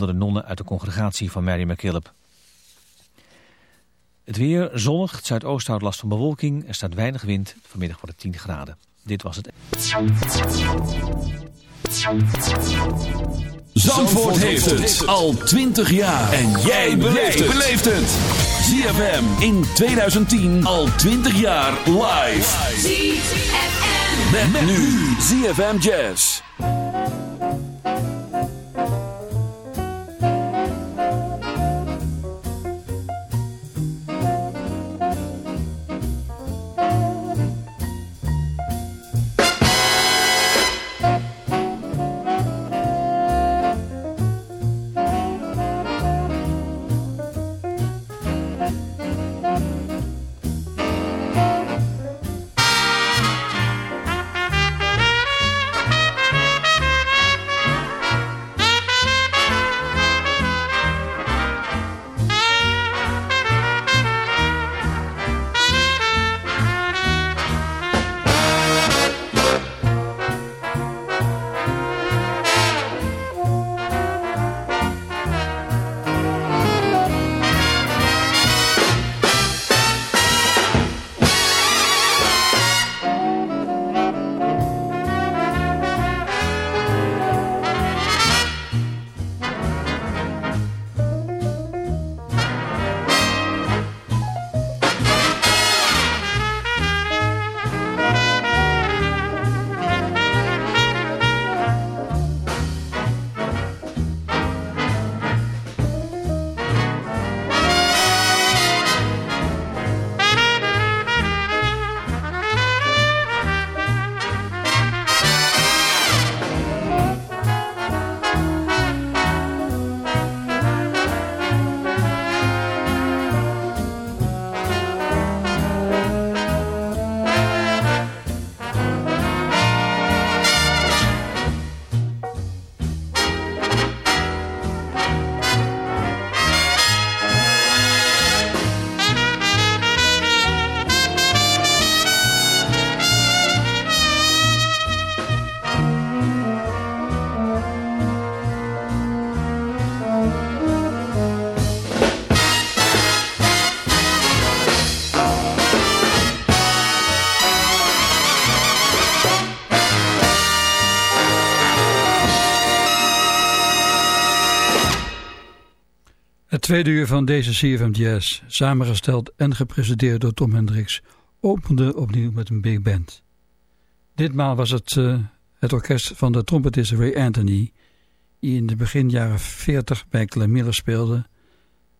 honderden nonnen uit de congregatie van Mary MacKillop. Het weer zonnig, het zuidoosten houdt last van bewolking, er staat weinig wind, vanmiddag wordt het 10 graden. Dit was het. Zandvoort heeft het al 20 jaar. En jij beleeft het. ZFM in 2010 al 20 jaar live. ZFM. Met, nu ZFM Jazz. Tweede uur van deze CFM Jazz, samengesteld en gepresenteerd door Tom Hendricks, opende opnieuw met een big band. Ditmaal was het uh, het orkest van de trompetist Ray Anthony, die in de begin jaren 40 bij Glenn Miller speelde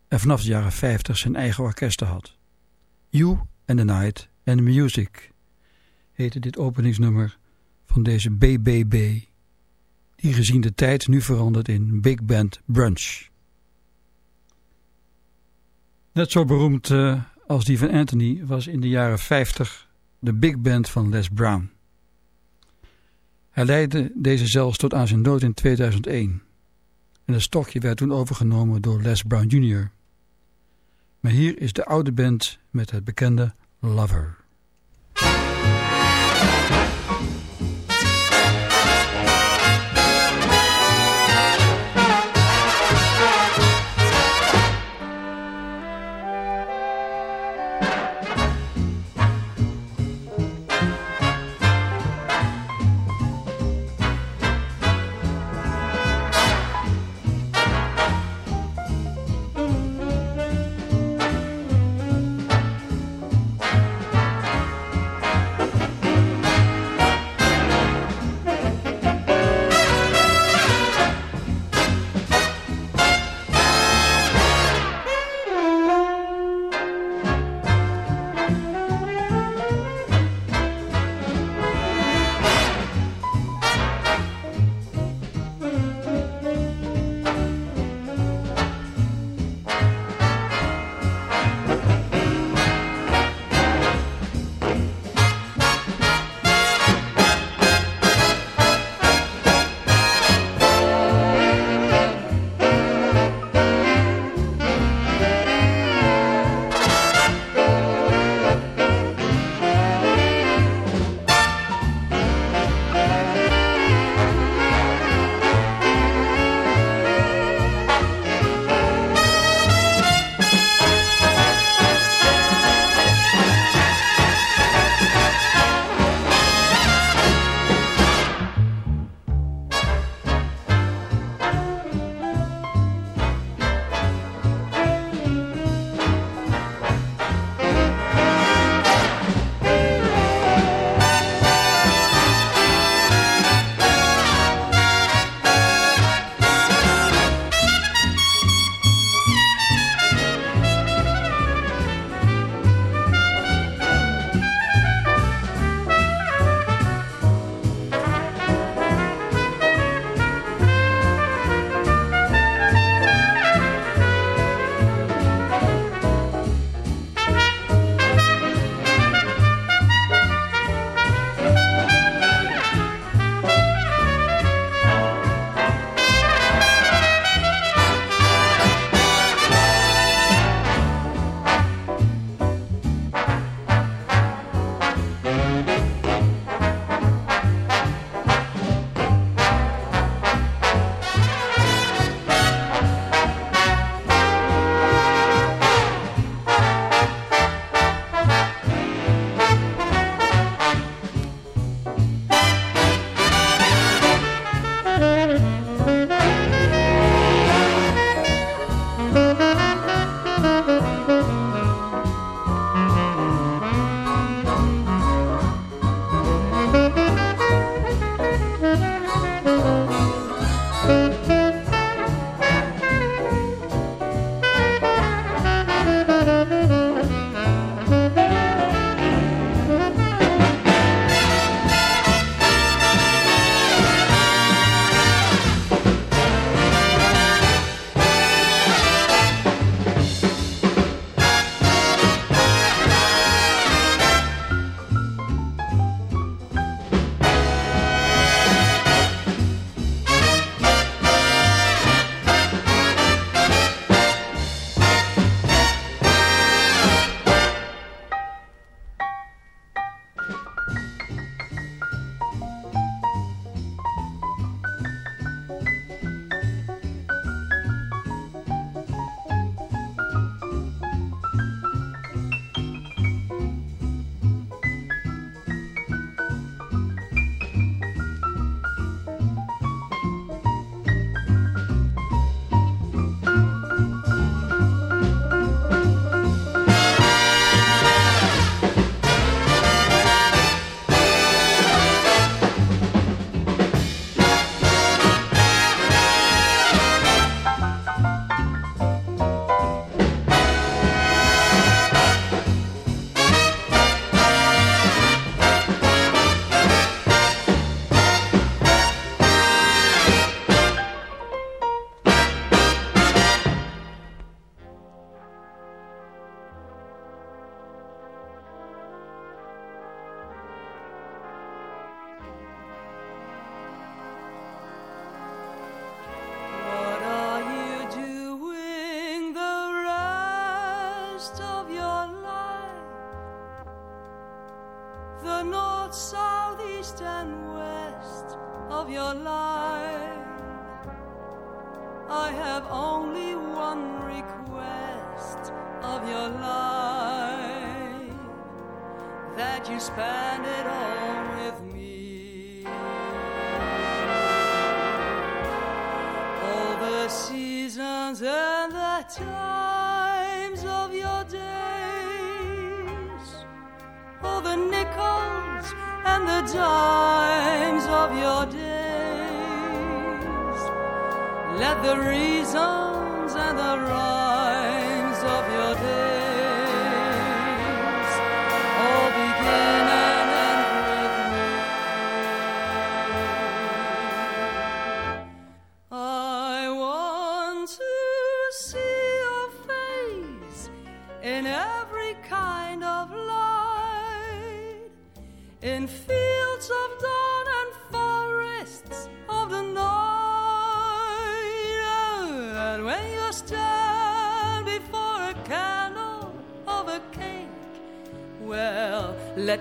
en vanaf de jaren 50 zijn eigen orkest had. You and the Night and the Music heette dit openingsnummer van deze BBB, die gezien de tijd nu verandert in Big Band Brunch. Net zo beroemd uh, als die van Anthony was in de jaren 50 de big band van Les Brown. Hij leidde deze zelfs tot aan zijn dood in 2001. En het stokje werd toen overgenomen door Les Brown Jr. Maar hier is de oude band met het bekende Lover.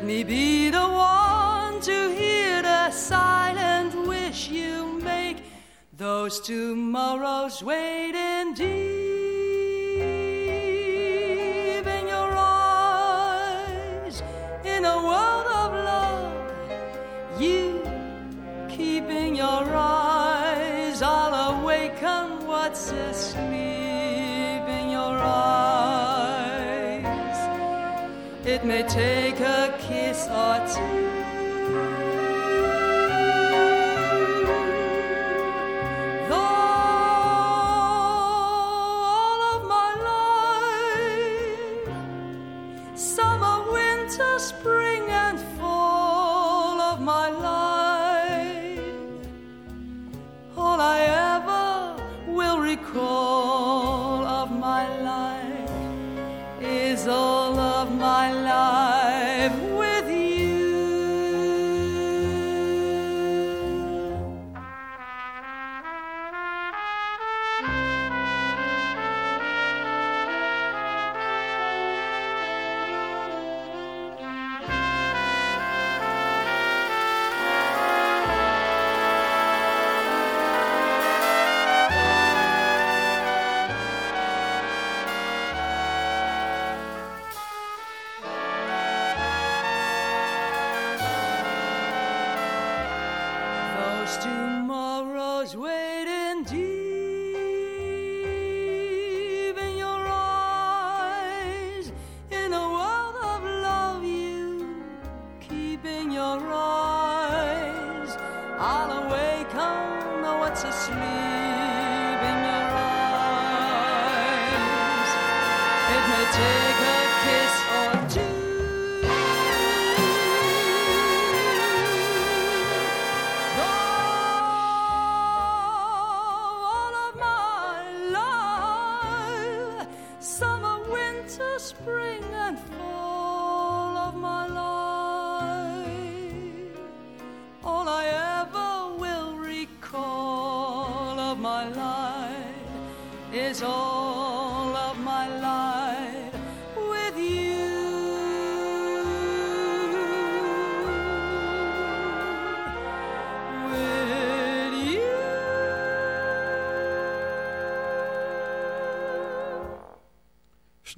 Me be the one to hear the silent wish you make. Those tomorrows waiting deep in your eyes, in a world of love, you keeping your eyes, I'll awaken what's asleep in your eyes. It may take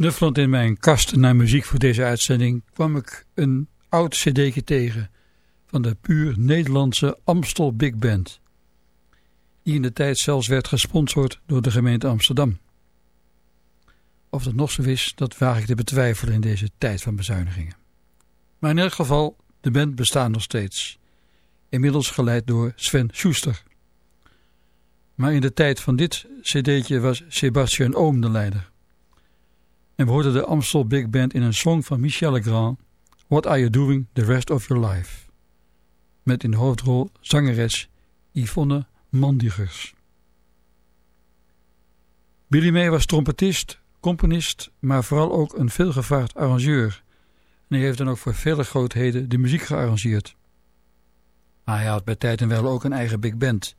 Snuffelend in mijn kast naar muziek voor deze uitzending kwam ik een oud cd'tje tegen van de puur Nederlandse Amstel Big Band. Die in de tijd zelfs werd gesponsord door de gemeente Amsterdam. Of dat nog zo is, dat waag ik te betwijfelen in deze tijd van bezuinigingen. Maar in elk geval, de band bestaat nog steeds. Inmiddels geleid door Sven Schuster. Maar in de tijd van dit cd'tje was Sebastian Oom de leider. En we hoorden de Amstel Big Band in een song van Michel Legrand, What Are You Doing The Rest of Your Life? Met in de hoofdrol zangeres Yvonne Mandigers. Billy May was trompetist, componist, maar vooral ook een veelgevaard arrangeur. En hij heeft dan ook voor vele grootheden de muziek gearrangeerd. Maar hij had bij tijd en wel ook een eigen big band,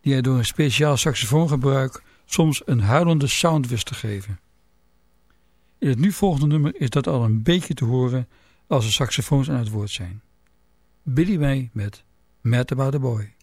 die hij door een speciaal saxofoongebruik soms een huilende sound wist te geven. In het nu volgende nummer is dat al een beetje te horen als de saxofoons aan het woord zijn. Billy May met Mad About Boy.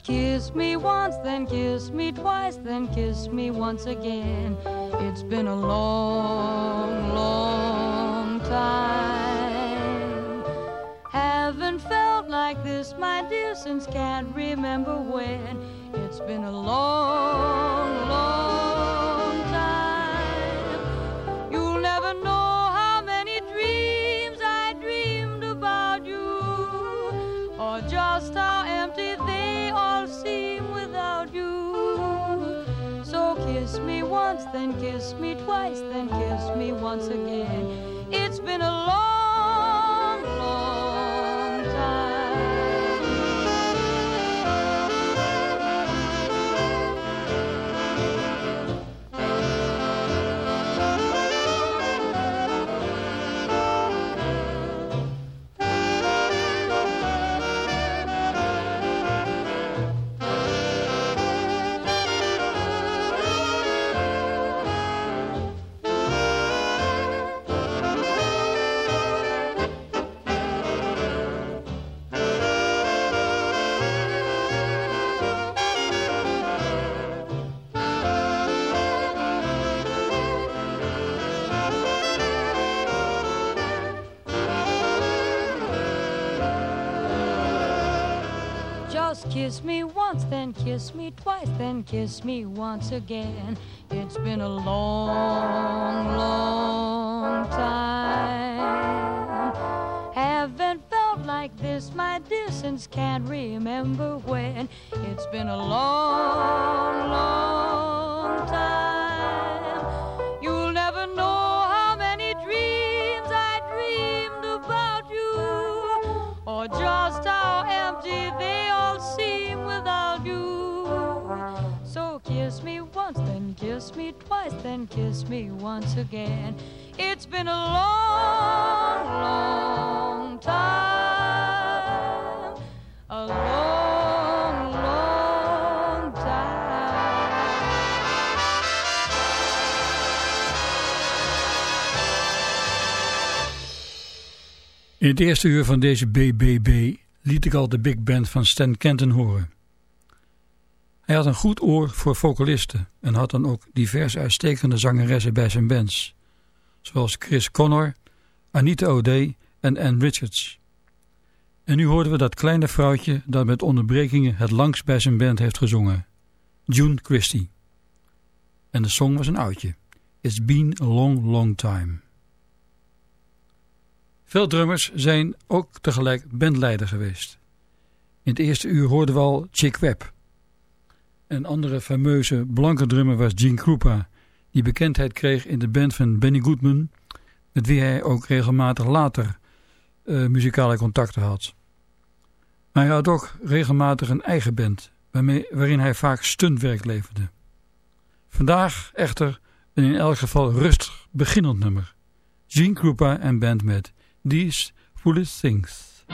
Kiss me once then kiss me twice, then kiss me once again. It's been a long, long time. Haven't felt like this, my dear, since can't remember when. It's been a long, long then kiss me twice, then kiss me once again. It's been a long, kiss me once, then kiss me twice, then kiss me once again. It's been a long, long time. Haven't felt like this my distance, can't remember when. It's been a long, twice, then kiss me once again. It's been a long, long time. A long, long time. In het eerste uur van deze BBB liet ik al de big band van Stan Kenton horen. Hij had een goed oor voor vocalisten en had dan ook diverse uitstekende zangeressen bij zijn bands zoals Chris Connor, Anita O'Day en Ann Richards. En nu hoorden we dat kleine vrouwtje dat met onderbrekingen het langst bij zijn band heeft gezongen, June Christie. En de song was een oudje, It's Been a Long Long Time. Veel drummers zijn ook tegelijk bandleider geweest. In het eerste uur hoorden we al Chick Webb. Een andere fameuze blanke drummer was Gene Krupa die bekendheid kreeg in de band van Benny Goodman, met wie hij ook regelmatig later uh, muzikale contacten had. Maar hij had ook regelmatig een eigen band, waarmee, waarin hij vaak stuntwerk leverde. Vandaag echter een in elk geval rustig beginnend nummer. Gene Krupa en band met These Foolish Things.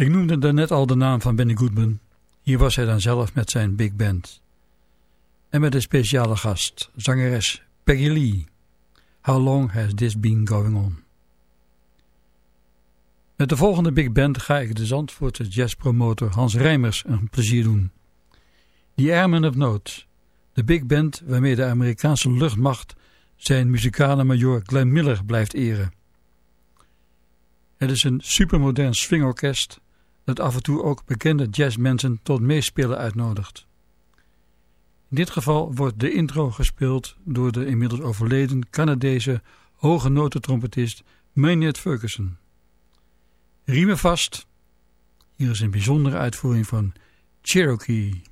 Ik noemde daarnet al de naam van Benny Goodman. Hier was hij dan zelf met zijn big band. En met een speciale gast, zangeres Peggy Lee. How long has this been going on? Met de volgende big band ga ik de Zandvoortse jazzpromotor Hans Rijmers een plezier doen. The Airmen of Note, de big band waarmee de Amerikaanse luchtmacht zijn muzikale major Glenn Miller blijft eren. Het is een supermodern swingorkest dat af en toe ook bekende jazzmensen tot meespelen uitnodigt. In dit geval wordt de intro gespeeld door de inmiddels overleden Canadese hoge notentrompetist Maynard Ferguson. Riemen vast, hier is een bijzondere uitvoering van Cherokee.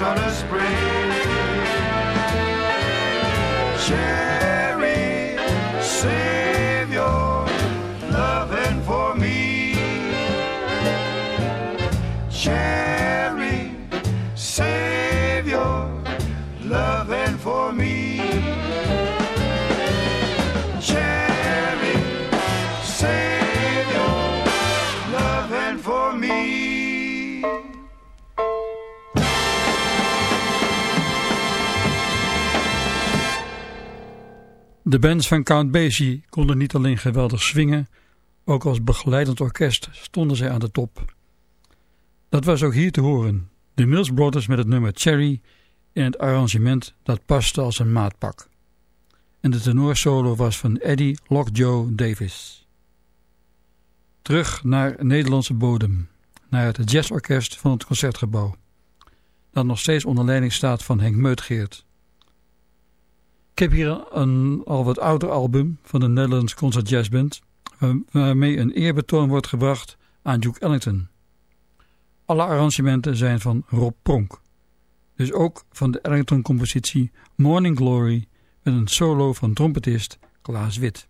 On a spring? Cherry, De bands van Count Basie konden niet alleen geweldig swingen, ook als begeleidend orkest stonden zij aan de top. Dat was ook hier te horen. De Mills Brothers met het nummer Cherry in het arrangement dat paste als een maatpak. En de tenorsolo was van Eddie Lockjaw Davis. Terug naar Nederlandse bodem, naar het jazzorkest van het Concertgebouw, dat nog steeds onder leiding staat van Henk Meutgeert. Ik heb hier een al wat ouder album van de Netherlands Concert Jazz Band, waar- waarmee een eerbetoon wordt gebracht aan Duke Ellington. Alle arrangementen zijn van Rob Pronk, dus ook van de Ellington-compositie Morning Glory met een solo van trompetist Klaas Wit.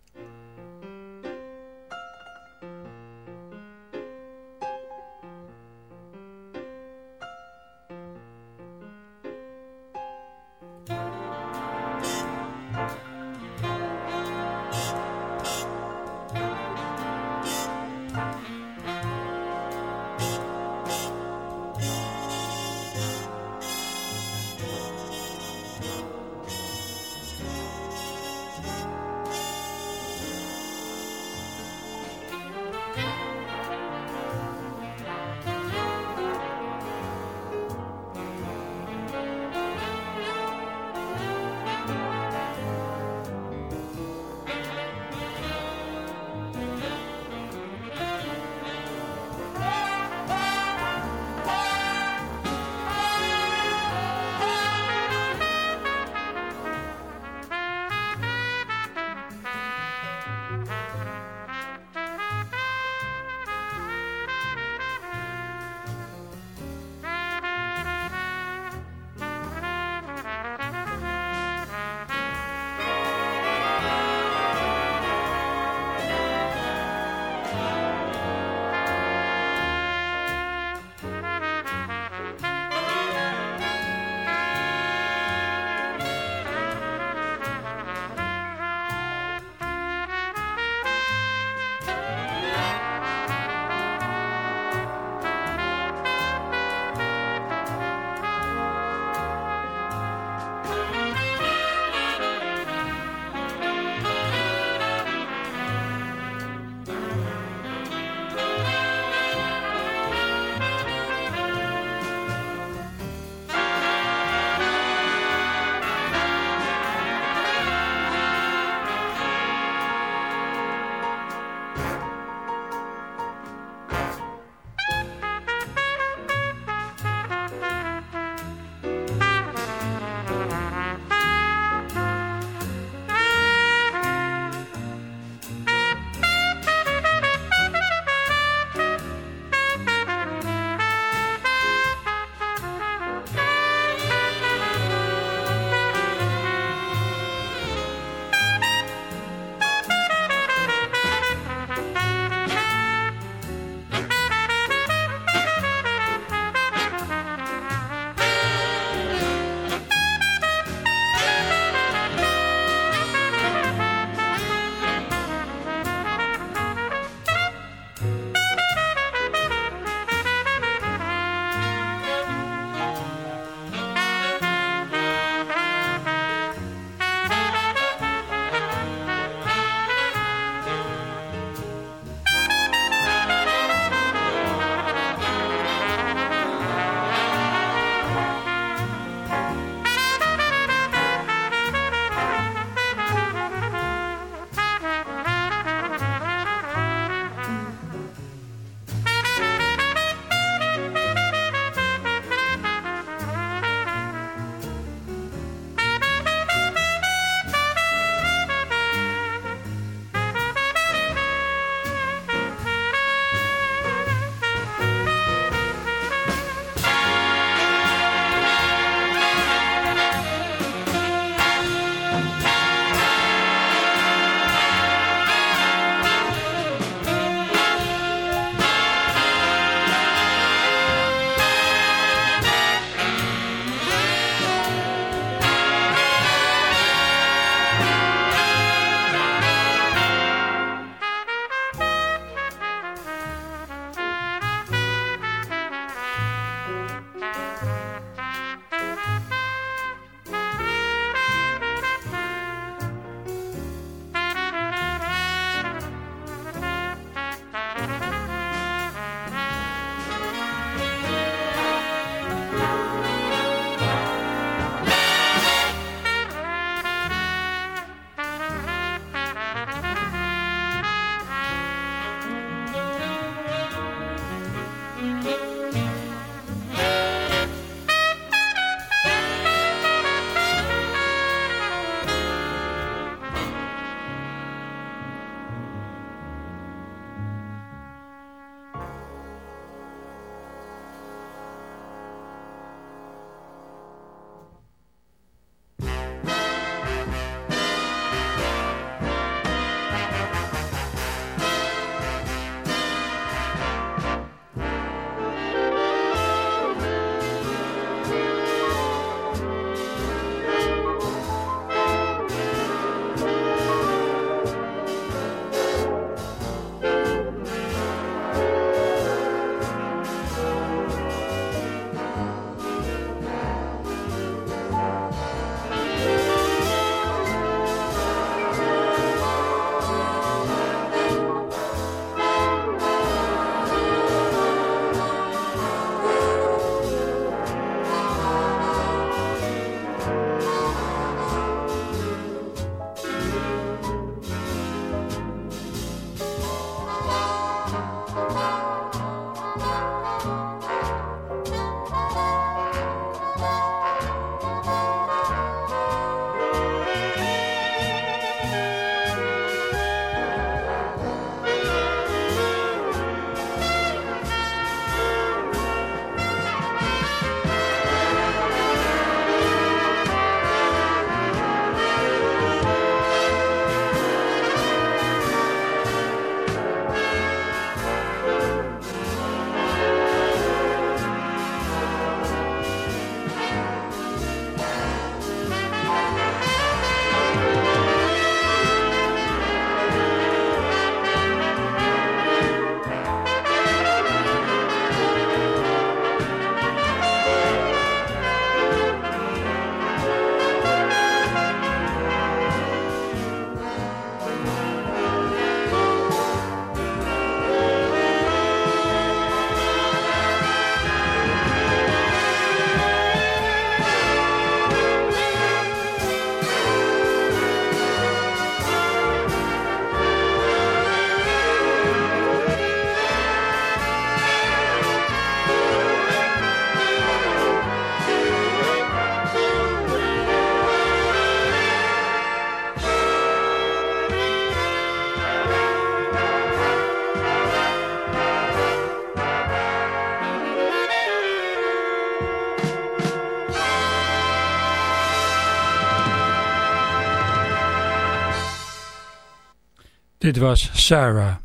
Dit was Sarah,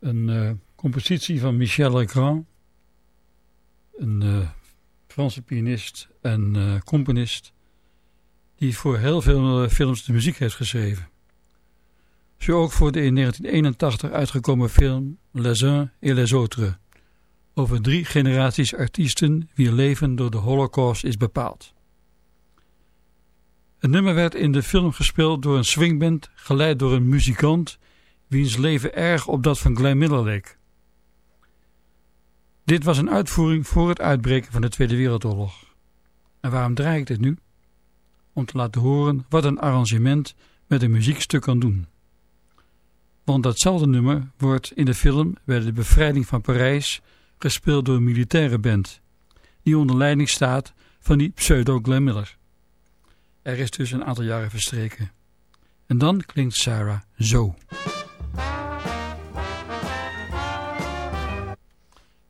een uh, compositie van Michel Legrand, een uh, Franse pianist en uh, componist, die voor heel veel films de muziek heeft geschreven. Zo ook voor de in 1981 uitgekomen film Les uns et les autres, over drie generaties artiesten wier leven door de holocaust is bepaald. Het nummer werd in de film gespeeld door een swingband, geleid door een muzikant wiens leven erg op dat van Glenn Miller leek. Dit was een uitvoering voor het uitbreken van de Tweede Wereldoorlog. En waarom draai ik dit nu? Om te laten horen wat een arrangement met een muziekstuk kan doen. Want datzelfde nummer wordt in de film bij de bevrijding van Parijs gespeeld door een militaire band, die onder leiding staat van die pseudo Glenn Miller. Er is dus een aantal jaren verstreken. En dan klinkt Sarah zo.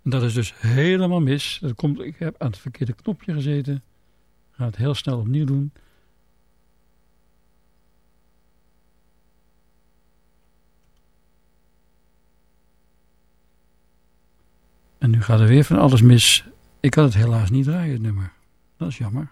Dat is dus helemaal mis. Dat komt, ik heb aan het verkeerde knopje gezeten. Ga het heel snel opnieuw doen. En nu gaat er weer van alles mis. Ik kan het helaas niet draaien, het nummer. Dat is jammer.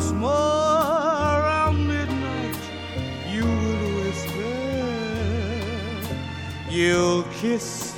Once more, around midnight you will whisper, you'll kiss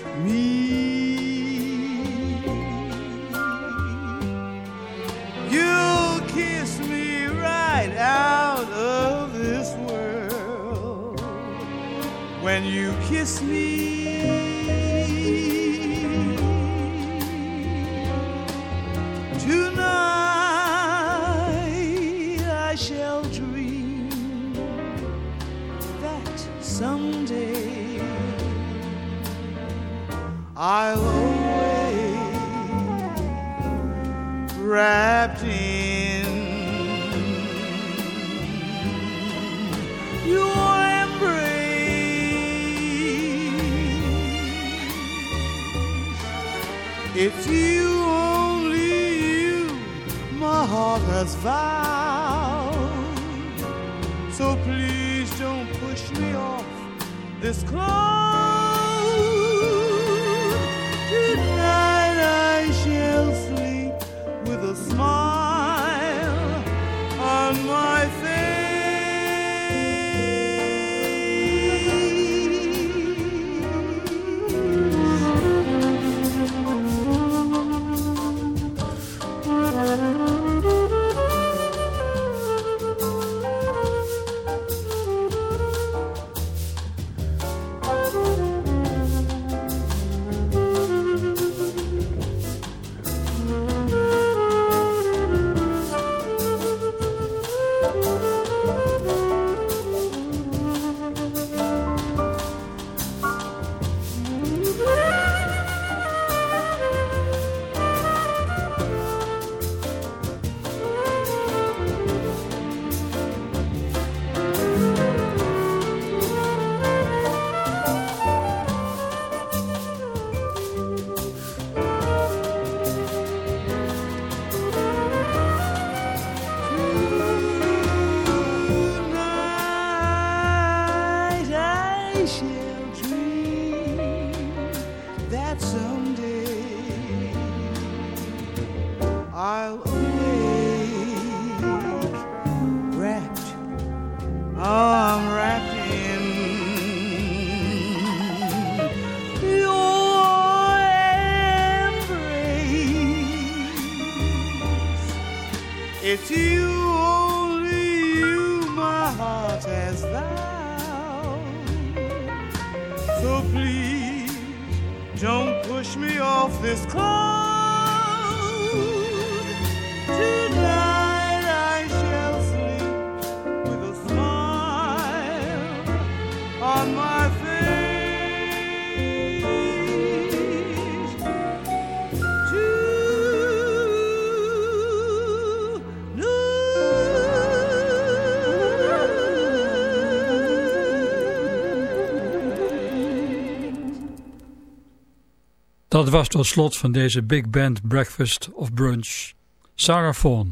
Dat was tot slot van deze Big Band Breakfast of Brunch Sarah.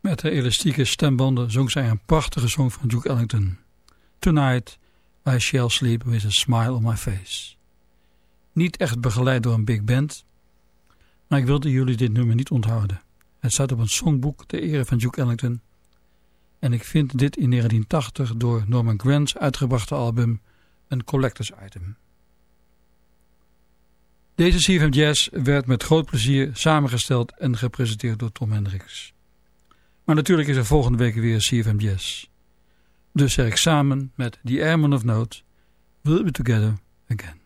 Met haar elastieke stembanden zong zij een prachtige song van Duke Ellington. Tonight I shall sleep with a smile on my face. Niet echt begeleid door een big band, maar ik wilde jullie dit nummer niet onthouden. Het staat op een songboek ter ere van Duke Ellington. En ik vind dit in 1980 door Norman Granz uitgebrachte album een collectors item. Deze CFM Jazz werd met groot plezier samengesteld en gepresenteerd door Tom Hendricks. Maar natuurlijk is er volgende week weer CFM Jazz. Dus zeg ik samen met The Airman of Note, We'll be together again.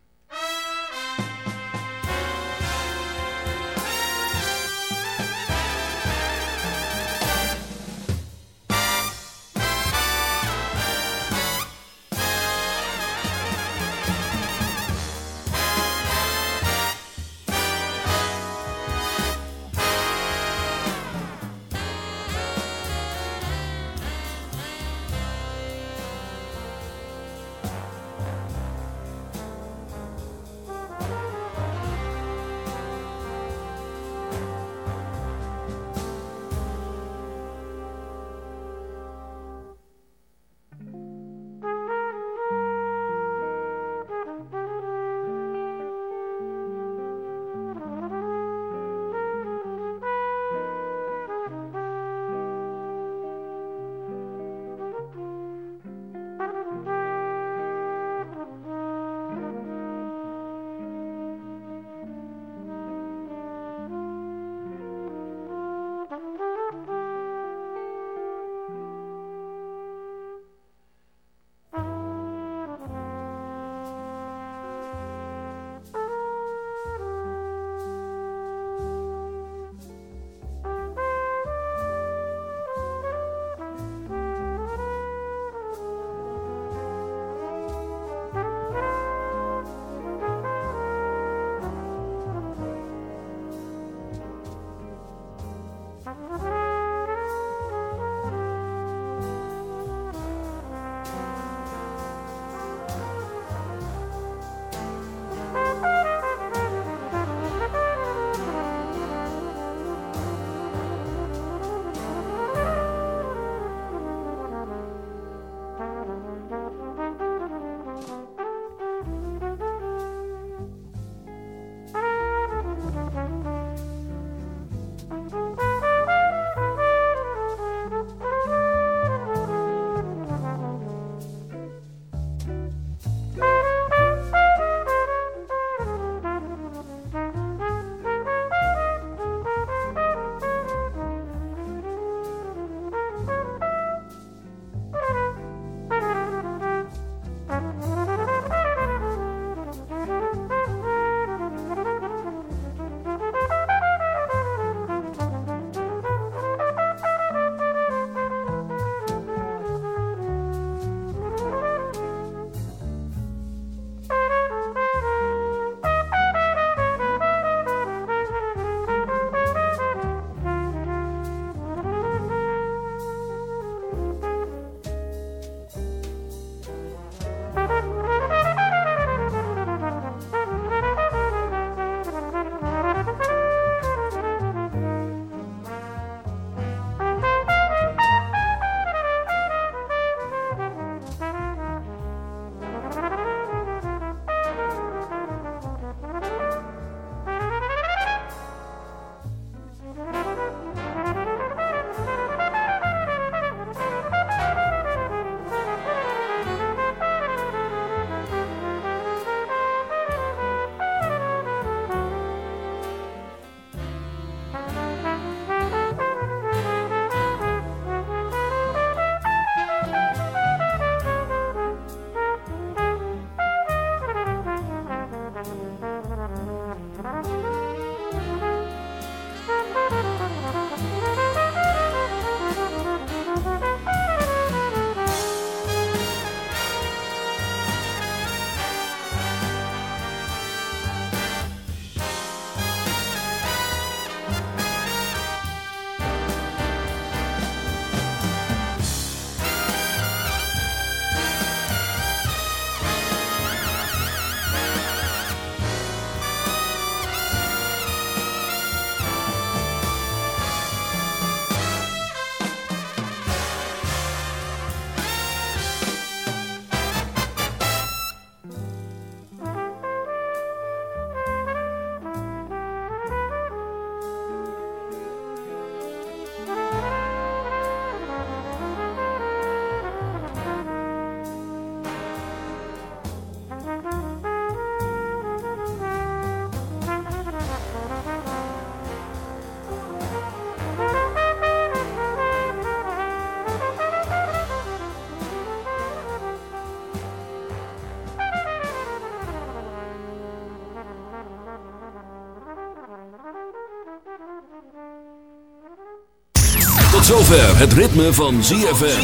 Tot zover het ritme van ZFM.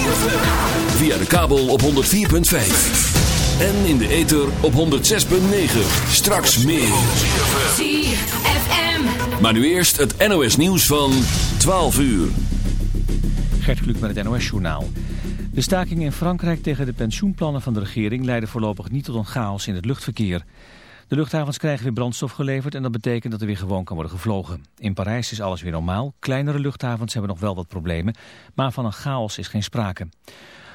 Via de kabel op 104.5. En in de ether op 106.9. Straks meer. ZFM. Maar nu eerst het NOS nieuws van 12 uur. Gert Kluk met het NOS-journaal. De staking in Frankrijk tegen de pensioenplannen van de regering leiden voorlopig niet tot een chaos in het luchtverkeer. De luchthavens krijgen weer brandstof geleverd en dat betekent dat er weer gewoon kan worden gevlogen. In Parijs is alles weer normaal. Kleinere luchthavens hebben nog wel wat problemen, maar van een chaos is geen sprake.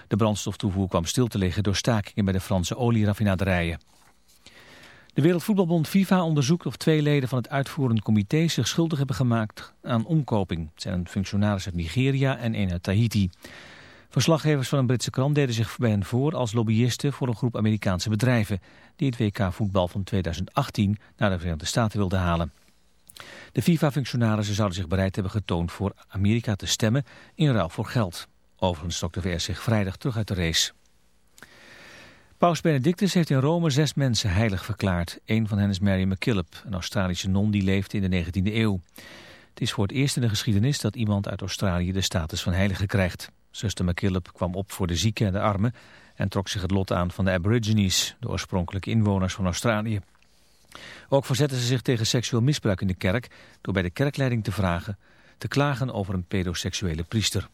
De brandstoftoevoer kwam stil te liggen door stakingen bij de Franse olieraffinaderijen. De Wereldvoetbalbond FIFA onderzoekt of twee leden van het uitvoerend comité zich schuldig hebben gemaakt aan omkoping. Het zijn een functionaris uit Nigeria en een uit Tahiti. Verslaggevers van een Britse krant deden zich bij hen voor als lobbyisten voor een groep Amerikaanse bedrijven die het WK voetbal van 2018 naar de Verenigde Staten wilden halen. De FIFA-functionarissen zouden zich bereid hebben getoond voor Amerika te stemmen in ruil voor geld. Overigens trok de VS zich vrijdag terug uit de race. Paus Benedictus heeft in Rome zes mensen heilig verklaard. Een van hen is Mary MacKillop, een Australische non die leefde in de 19e eeuw. Het is voor het eerst in de geschiedenis dat iemand uit Australië de status van heilige krijgt. Zuster MacKillop kwam op voor de zieken en de armen en trok zich het lot aan van de Aborigines, de oorspronkelijke inwoners van Australië. Ook verzetten ze zich tegen seksueel misbruik in de kerk door bij de kerkleiding te vragen te klagen over een pedoseksuele priester.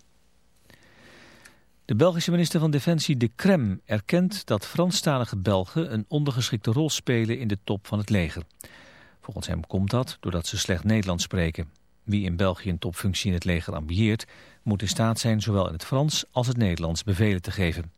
De Belgische minister van Defensie De Krem erkent dat Franstalige Belgen een ondergeschikte rol spelen in de top van het leger. Volgens hem komt dat doordat ze slecht Nederlands spreken. Wie in België een topfunctie in het leger ambieert, moet in staat zijn zowel in het Frans als het Nederlands bevelen te geven.